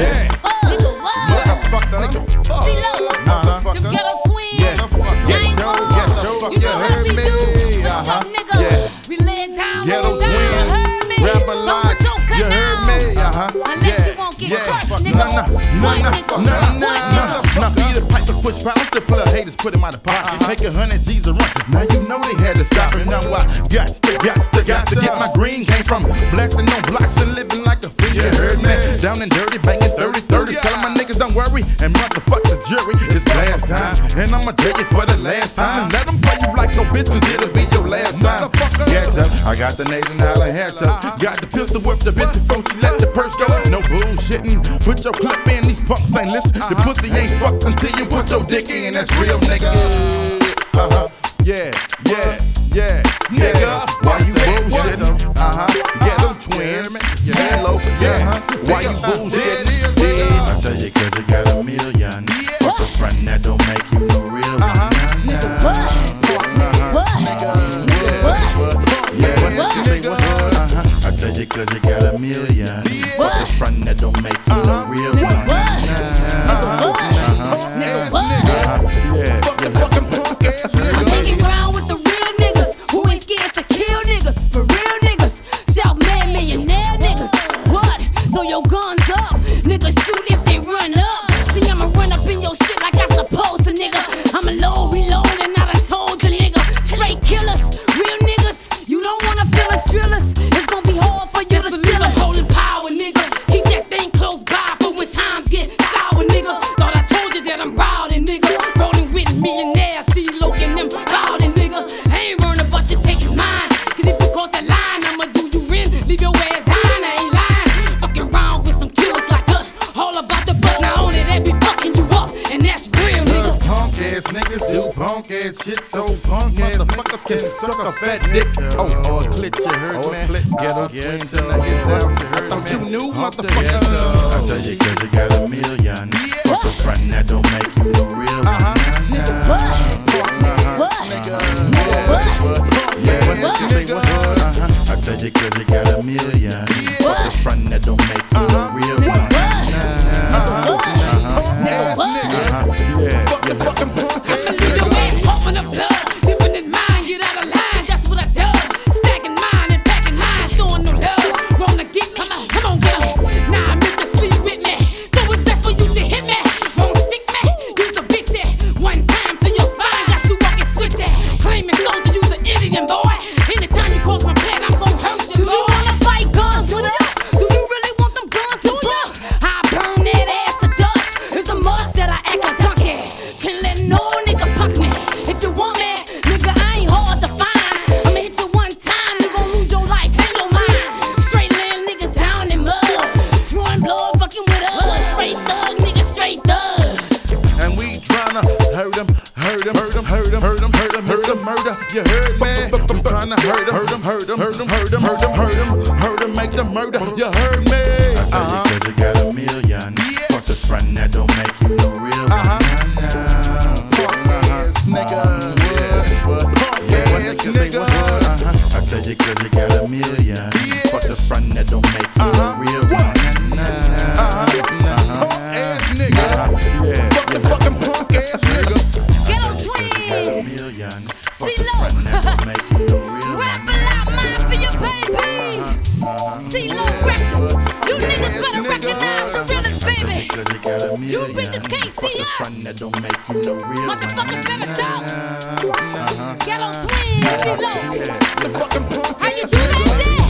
Yeah. Motherfucker. Nah, nah, nah, nah, nah, nah. Now beat a pipe to push pounds to plug haters, put him out of pocket. Uh-huh. Take a hundred G's a run. Now you know they had to stop it. Now I got to, got to, got to get my green. Came from blasting on blocks and living like a fiend. You heard me? Down and dirty, banging 30 30. Telling my niggas don't worry and motherfuck the jury. It's blast time. And I'ma take it for the last time. And let them play you like no bitch, cause it'll be your last time. Up. I got the nation holler hair up. Got the pistol whip the bitch before she let the purse go. No bullshitting. Put your clip in, these punks ain't listen. The pussy ain't fucked until you put your dick in. That's real, nigga. Uh huh. Yeah, yeah, yeah, nigga. Why you bullshitting? Uh huh. Get them twins. CeeLo. Yeah, huh. Why you bullshitting? Cause you got a million. Fuck Leave your ass dying, I ain't lying. Fucking around with some killers like us. All about the buck, not only that, we fucking you up. And that's real, nigga. Punk ass niggas do punk ass shit, so punk ass motherfuckers can suck a fat dick. Oh, or a clit, you heard, man. Get up, twins, and I get out, you heard, Thought you knew, I motherfucker. tell you cause you got a million. Fuck a friend that don't make you no real one. Uh-huh. What? What? Yeah, What? you say what? Uh-huh. I tell you cause you got a million. Him, murder. You heard me? I'm tryna hurt him, hurt him, hurt him, hurt him, hurt him, hurt him, hurt him, hurt him, make them murder. You heard me? I tell you Uh-huh. cause you got a million. Yeah. Fuck a friend that don't make you no real. Uh-huh. Ass nigga. Punk ass nigga. Uh-huh. I tell you cause you got a million. Fuck a friend that don't make you Uh-huh. real one. Nah, Punk ass nigga. Yeah. Motherfucker front that don't make you no real Motherfuckers better talk. Uh-huh. Twins, How you do that?